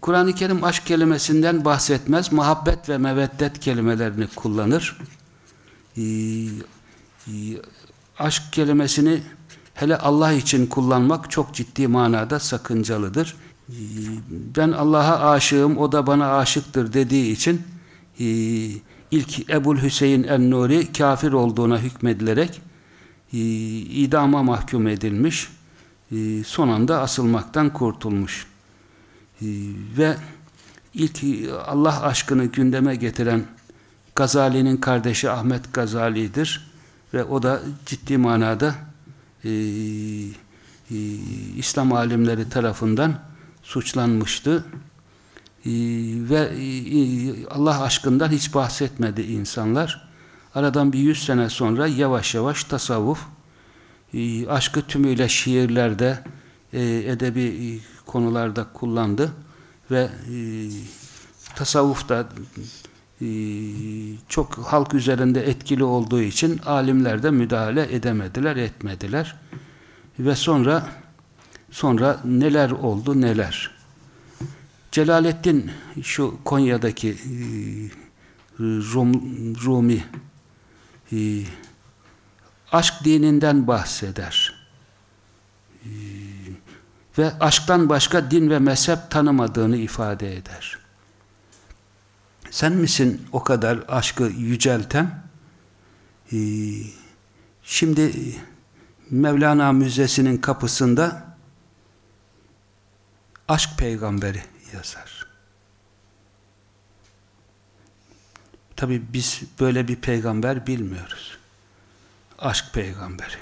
Kur'an-ı Kerim aşk kelimesinden bahsetmez. Muhabbet ve meveddet kelimelerini kullanır. Ee, e, aşk kelimesini hele Allah için kullanmak çok ciddi manada sakıncalıdır. Ee, ben Allah'a aşığım, o da bana aşıktır dediği için e, ilk Ebul Hüseyin en-Nuri kafir olduğuna hükmedilerek e, idama mahkum edilmiş. Son anda asılmaktan kurtulmuş. E, ve ilk Allah aşkını gündeme getiren Gazali'nin kardeşi Ahmet Gazali'dir. Ve o da ciddi manada e, e, İslam alimleri tarafından suçlanmıştı. E, ve e, Allah aşkından hiç bahsetmedi insanlar. Aradan bir yüz sene sonra yavaş yavaş tasavvuf, e, aşkı tümüyle şiirlerde, e, edebi konularda kullandı ve e, tasavvufta e, çok halk üzerinde etkili olduğu için alimler de müdahale edemediler, etmediler. Ve sonra sonra neler oldu neler. Celaleddin şu Konya'daki e, Rum, Rumi e, aşk dininden bahseder. E, ve aşktan başka din ve mezhep tanımadığını ifade eder. Sen misin o kadar aşkı yücelten? Ee, şimdi Mevlana Müzesi'nin kapısında aşk peygamberi yazar. Tabi biz böyle bir peygamber bilmiyoruz. Aşk peygamberi.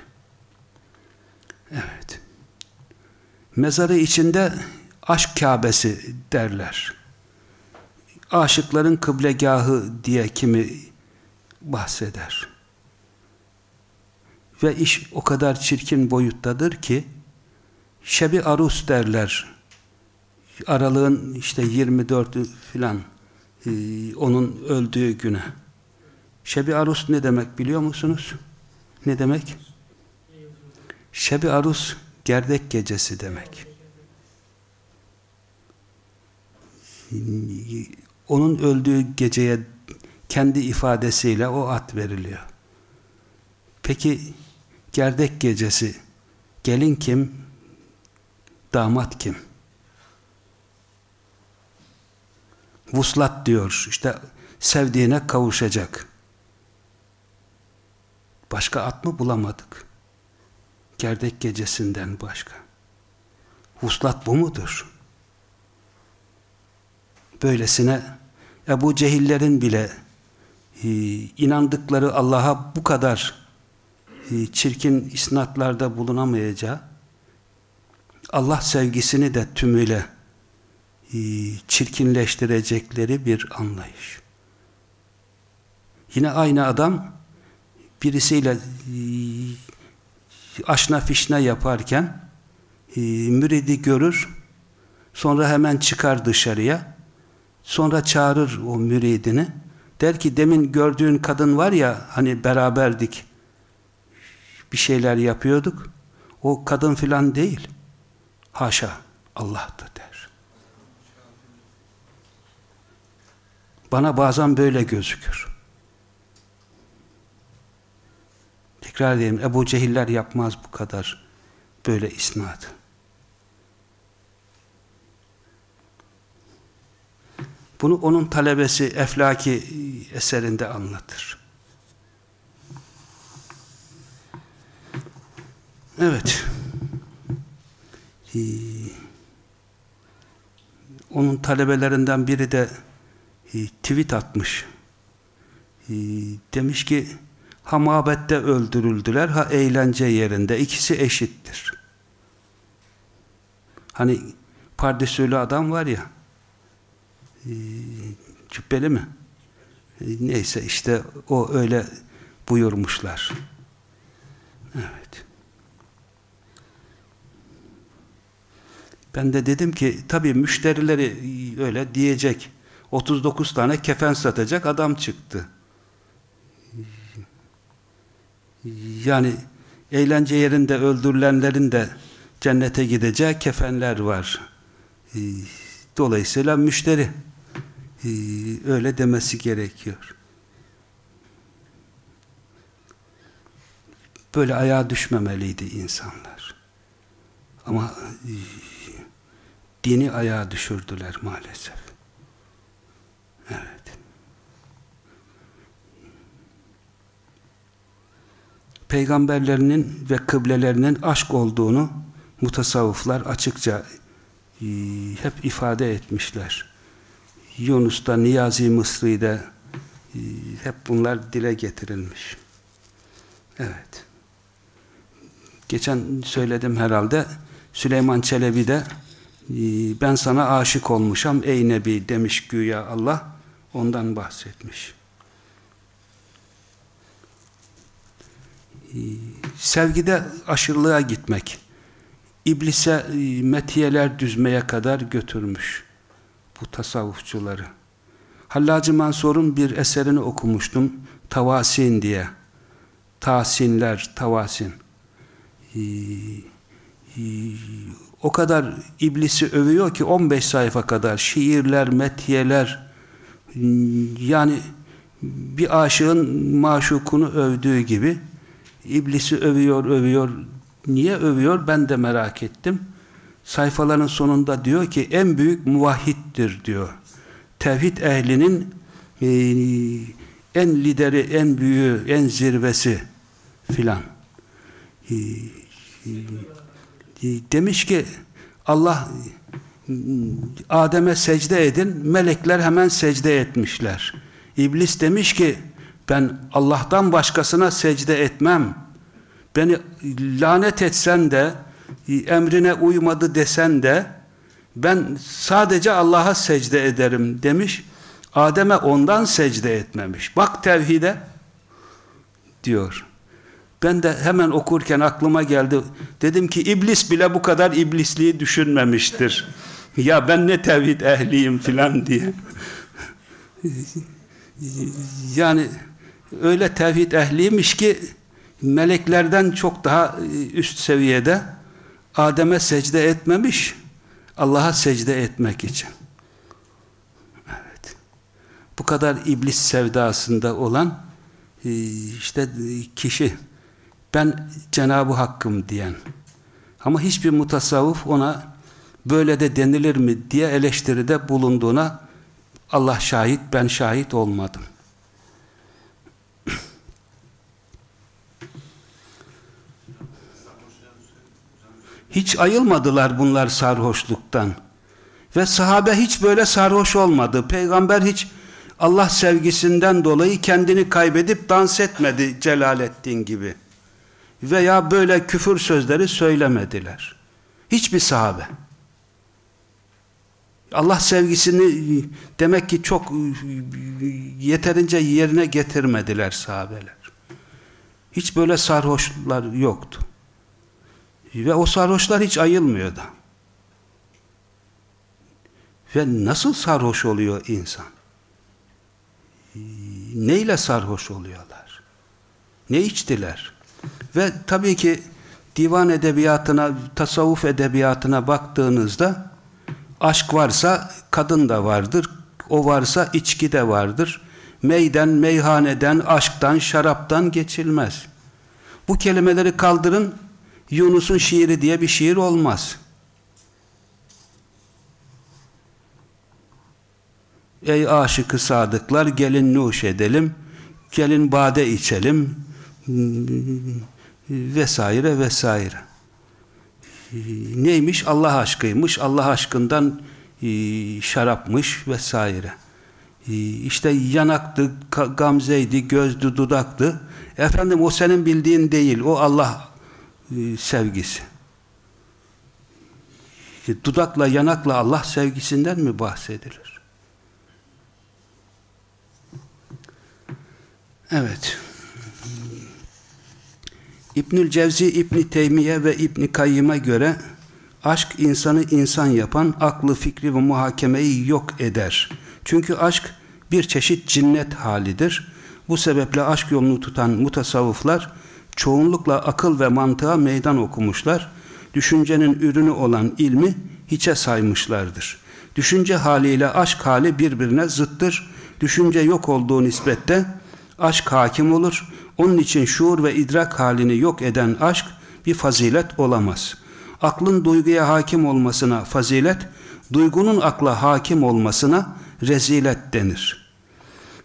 Evet. Mezarı içinde aşk Kabe'si derler. Aşıkların kıblegahı diye kimi bahseder. Ve iş o kadar çirkin boyuttadır ki Şebi Arus derler. Aralığın işte 24'ü filan e, onun öldüğü güne. Şebi Arus ne demek biliyor musunuz? Ne demek? Şebi Arus gerdek gecesi demek. Onun öldüğü geceye kendi ifadesiyle o at veriliyor. Peki gerdek gecesi gelin kim? Damat kim? Vuslat diyor. İşte sevdiğine kavuşacak. Başka at mı bulamadık? Gerdek gecesinden başka. Vuslat bu mudur? Böylesine Ebu Cehillerin bile e, inandıkları Allah'a bu kadar e, çirkin isnatlarda bulunamayacağı Allah sevgisini de tümüyle e, çirkinleştirecekleri bir anlayış. Yine aynı adam birisiyle aşna fişne yaparken e, müridi görür sonra hemen çıkar dışarıya sonra çağırır o müridini. Der ki demin gördüğün kadın var ya hani beraberdik bir şeyler yapıyorduk o kadın filan değil. Haşa Allah'tır. der. Bana bazen böyle gözükür tekrar edeyim Ebu Cehiller yapmaz bu kadar böyle isnat Bunu onun talebesi Eflaki eserinde anlatır. Evet. Ee, onun talebelerinden biri de e, tweet atmış. Ee, demiş ki ha mabette öldürüldüler ha eğlence yerinde. ikisi eşittir. Hani pardesülü adam var ya e, cübbeli mi? E, neyse işte o öyle buyurmuşlar. Evet. Ben de dedim ki tabii müşterileri öyle diyecek. 39 tane kefen satacak adam çıktı. Yani eğlence yerinde öldürülenlerin de cennete gideceği kefenler var. Dolayısıyla müşteri e, öyle demesi gerekiyor. Böyle ayağa düşmemeliydi insanlar. Ama e, dini ayağa düşürdüler maalesef. Evet. Peygamberlerinin ve kıblelerinin aşk olduğunu mutasavvıflar açıkça e, hep ifade etmişler. Yunus'ta, Niyazi Mısri'de e, hep bunlar dile getirilmiş. Evet. Geçen söyledim herhalde Süleyman Çelebi de ee, ben sana aşık olmuşam ey Nebi demiş güya Allah ondan bahsetmiş. Sevgide aşırılığa gitmek iblise e, metiyeler düzmeye kadar götürmüş bu tasavvufçuları. Hallacı Mansur'un bir eserini okumuştum. Tavasin diye. Tahsinler, tavasin. Ee, o kadar iblisi övüyor ki 15 sayfa kadar şiirler, metiyeler yani bir aşığın maşukunu övdüğü gibi iblisi övüyor, övüyor. Niye övüyor? Ben de merak ettim. Sayfaların sonunda diyor ki en büyük muvahhiddir diyor. Tevhid ehlinin e, en lideri, en büyüğü, en zirvesi filan. E, e, demiş ki Allah Adem'e secde edin melekler hemen secde etmişler İblis demiş ki ben Allah'tan başkasına secde etmem beni lanet etsen de emrine uymadı desen de ben sadece Allah'a secde ederim demiş Adem'e ondan secde etmemiş bak tevhide diyor ben de hemen okurken aklıma geldi. Dedim ki iblis bile bu kadar iblisliği düşünmemiştir. ya ben ne tevhid ehliyim filan diye. yani öyle tevhid ehliymiş ki meleklerden çok daha üst seviyede Adem'e secde etmemiş. Allah'a secde etmek için. Evet. Bu kadar iblis sevdasında olan işte kişi ben Cenab-ı Hakk'ım diyen ama hiçbir mutasavvuf ona böyle de denilir mi diye eleştiride bulunduğuna Allah şahit ben şahit olmadım. Hiç ayılmadılar bunlar sarhoşluktan. Ve sahabe hiç böyle sarhoş olmadı. Peygamber hiç Allah sevgisinden dolayı kendini kaybedip dans etmedi Celaleddin gibi veya böyle küfür sözleri söylemediler. Hiçbir sahabe. Allah sevgisini demek ki çok yeterince yerine getirmediler sahabeler. Hiç böyle sarhoşlar yoktu. Ve o sarhoşlar hiç ayılmıyordu. Ve nasıl sarhoş oluyor insan? Neyle sarhoş oluyorlar? Ne içtiler? Ve tabii ki divan edebiyatına, tasavvuf edebiyatına baktığınızda aşk varsa kadın da vardır, o varsa içki de vardır. Meyden, meyhaneden, aşktan, şaraptan geçilmez. Bu kelimeleri kaldırın, Yunus'un şiiri diye bir şiir olmaz. Ey aşıkı sadıklar gelin nuş edelim, gelin bade içelim, vesaire vesaire. Neymiş? Allah aşkıymış. Allah aşkından e, şarapmış vesaire. E, işte yanaktı, gamzeydi, gözdü, dudaktı. Efendim o senin bildiğin değil. O Allah e, sevgisi. Dudakla, yanakla Allah sevgisinden mi bahsedilir? Evet. İbnül Cevzi, İbni Teymiye ve İbni Kayyım'a göre aşk insanı insan yapan aklı, fikri ve muhakemeyi yok eder. Çünkü aşk bir çeşit cinnet halidir. Bu sebeple aşk yolunu tutan mutasavvıflar çoğunlukla akıl ve mantığa meydan okumuşlar. Düşüncenin ürünü olan ilmi hiçe saymışlardır. Düşünce haliyle aşk hali birbirine zıttır. Düşünce yok olduğu nispette aşk hakim olur. Onun için şuur ve idrak halini yok eden aşk bir fazilet olamaz. Aklın duyguya hakim olmasına fazilet, duygunun akla hakim olmasına rezilet denir.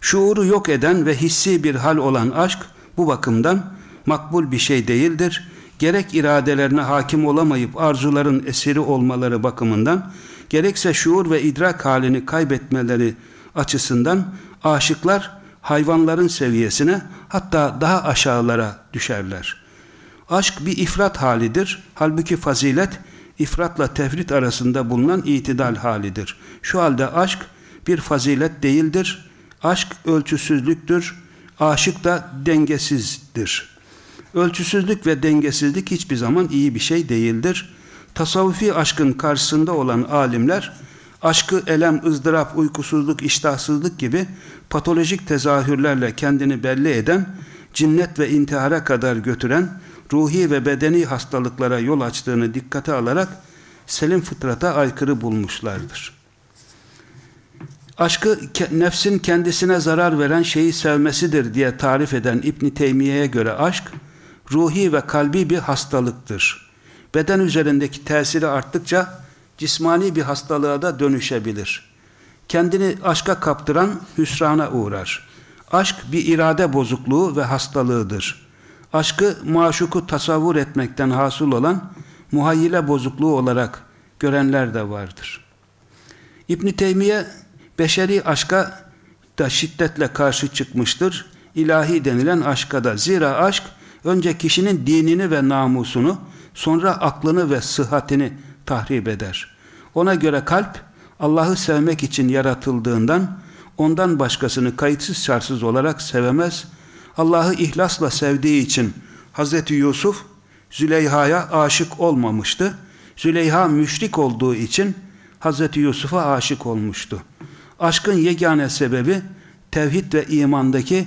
Şuuru yok eden ve hissi bir hal olan aşk bu bakımdan makbul bir şey değildir. Gerek iradelerine hakim olamayıp arzuların esiri olmaları bakımından, gerekse şuur ve idrak halini kaybetmeleri açısından aşıklar hayvanların seviyesine hatta daha aşağılara düşerler. Aşk bir ifrat halidir. Halbuki fazilet ifratla tefrit arasında bulunan itidal halidir. Şu halde aşk bir fazilet değildir. Aşk ölçüsüzlüktür. Aşık da dengesizdir. Ölçüsüzlük ve dengesizlik hiçbir zaman iyi bir şey değildir. Tasavvufi aşkın karşısında olan alimler aşkı elem, ızdırap, uykusuzluk, iştahsızlık gibi patolojik tezahürlerle kendini belli eden, cinnet ve intihara kadar götüren, ruhi ve bedeni hastalıklara yol açtığını dikkate alarak selim fıtrata aykırı bulmuşlardır. Aşkı nefsin kendisine zarar veren şeyi sevmesidir diye tarif eden İbn Teymiye'ye göre aşk, ruhi ve kalbi bir hastalıktır. Beden üzerindeki tesiri arttıkça cismani bir hastalığa da dönüşebilir. Kendini aşka kaptıran hüsrana uğrar. Aşk bir irade bozukluğu ve hastalığıdır. Aşkı maşuku tasavvur etmekten hasıl olan muhayyile bozukluğu olarak görenler de vardır. İbn Teymiye beşeri aşka da şiddetle karşı çıkmıştır. İlahi denilen aşka da. Zira aşk önce kişinin dinini ve namusunu, sonra aklını ve sıhhatini tahrip eder. Ona göre kalp Allah'ı sevmek için yaratıldığından ondan başkasını kayıtsız şartsız olarak sevemez. Allah'ı ihlasla sevdiği için Hz. Yusuf Züleyha'ya aşık olmamıştı. Züleyha müşrik olduğu için Hz. Yusuf'a aşık olmuştu. Aşkın yegane sebebi tevhid ve imandaki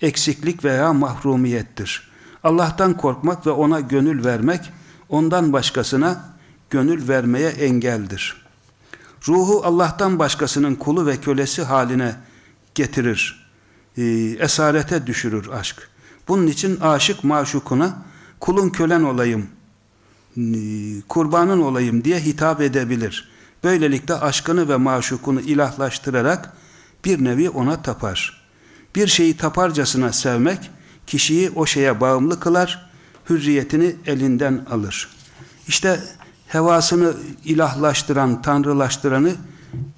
eksiklik veya mahrumiyettir. Allah'tan korkmak ve ona gönül vermek, ondan başkasına gönül vermeye engeldir. Ruhu Allah'tan başkasının kulu ve kölesi haline getirir. E, esarete düşürür aşk. Bunun için aşık maşukuna kulun kölen olayım, e, kurbanın olayım diye hitap edebilir. Böylelikle aşkını ve maşukunu ilahlaştırarak bir nevi ona tapar. Bir şeyi taparcasına sevmek, kişiyi o şeye bağımlı kılar, hürriyetini elinden alır. İşte hevasını ilahlaştıran, tanrılaştıranı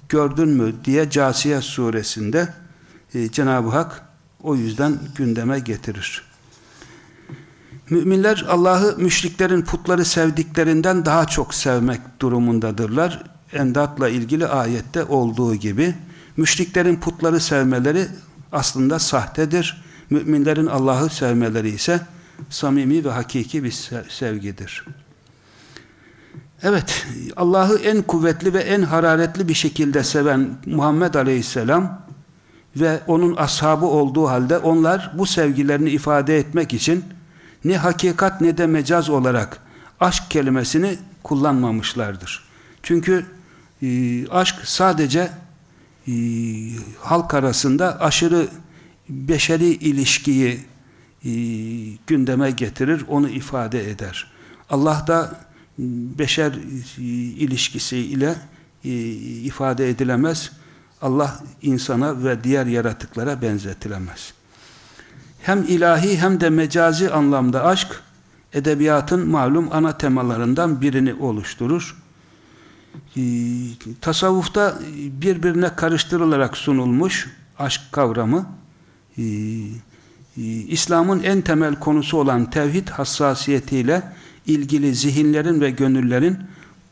gördün mü diye Casiye suresinde e, Cenab-ı Hak o yüzden gündeme getirir. Müminler Allah'ı müşriklerin putları sevdiklerinden daha çok sevmek durumundadırlar. Endatla ilgili ayette olduğu gibi müşriklerin putları sevmeleri aslında sahtedir. Müminlerin Allah'ı sevmeleri ise samimi ve hakiki bir sevgidir. Evet, Allah'ı en kuvvetli ve en hararetli bir şekilde seven Muhammed Aleyhisselam ve onun ashabı olduğu halde onlar bu sevgilerini ifade etmek için ne hakikat ne de mecaz olarak aşk kelimesini kullanmamışlardır. Çünkü e, aşk sadece e, halk arasında aşırı beşeri ilişkiyi e, gündeme getirir, onu ifade eder. Allah da beşer ilişkisi ile e, ifade edilemez. Allah insana ve diğer yaratıklara benzetilemez. Hem ilahi hem de mecazi anlamda aşk edebiyatın malum ana temalarından birini oluşturur. E, tasavvufta birbirine karıştırılarak sunulmuş aşk kavramı e, İslam'ın en temel konusu olan tevhid hassasiyetiyle ilgili zihinlerin ve gönüllerin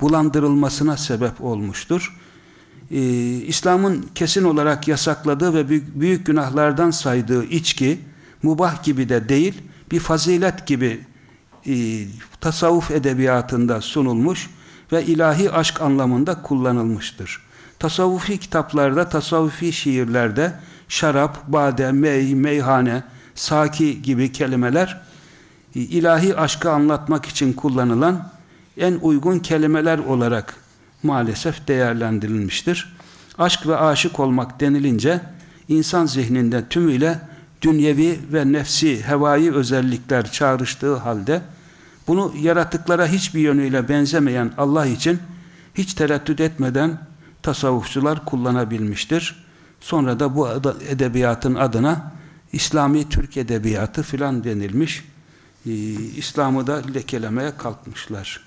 bulandırılmasına sebep olmuştur. Ee, İslam'ın kesin olarak yasakladığı ve büyük, büyük günahlardan saydığı içki, mubah gibi de değil, bir fazilet gibi e, tasavvuf edebiyatında sunulmuş ve ilahi aşk anlamında kullanılmıştır. Tasavvufi kitaplarda, tasavvufi şiirlerde şarap, bade, mey, meyhane, saki gibi kelimeler ilahi aşkı anlatmak için kullanılan en uygun kelimeler olarak maalesef değerlendirilmiştir. Aşk ve aşık olmak denilince insan zihninde tümüyle dünyevi ve nefsi, hevai özellikler çağrıştığı halde bunu yaratıklara hiçbir yönüyle benzemeyen Allah için hiç tereddüt etmeden tasavvufçular kullanabilmiştir. Sonra da bu edebiyatın adına İslami Türk Edebiyatı filan denilmiş. Ee, İslam'ı da lekelemeye kalkmışlar.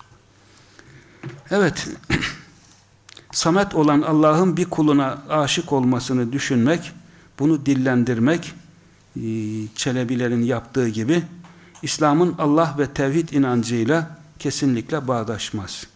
Evet, samet olan Allah'ın bir kuluna aşık olmasını düşünmek, bunu dillendirmek, e, Çelebilerin yaptığı gibi, İslam'ın Allah ve tevhid inancıyla kesinlikle bağdaşmaz.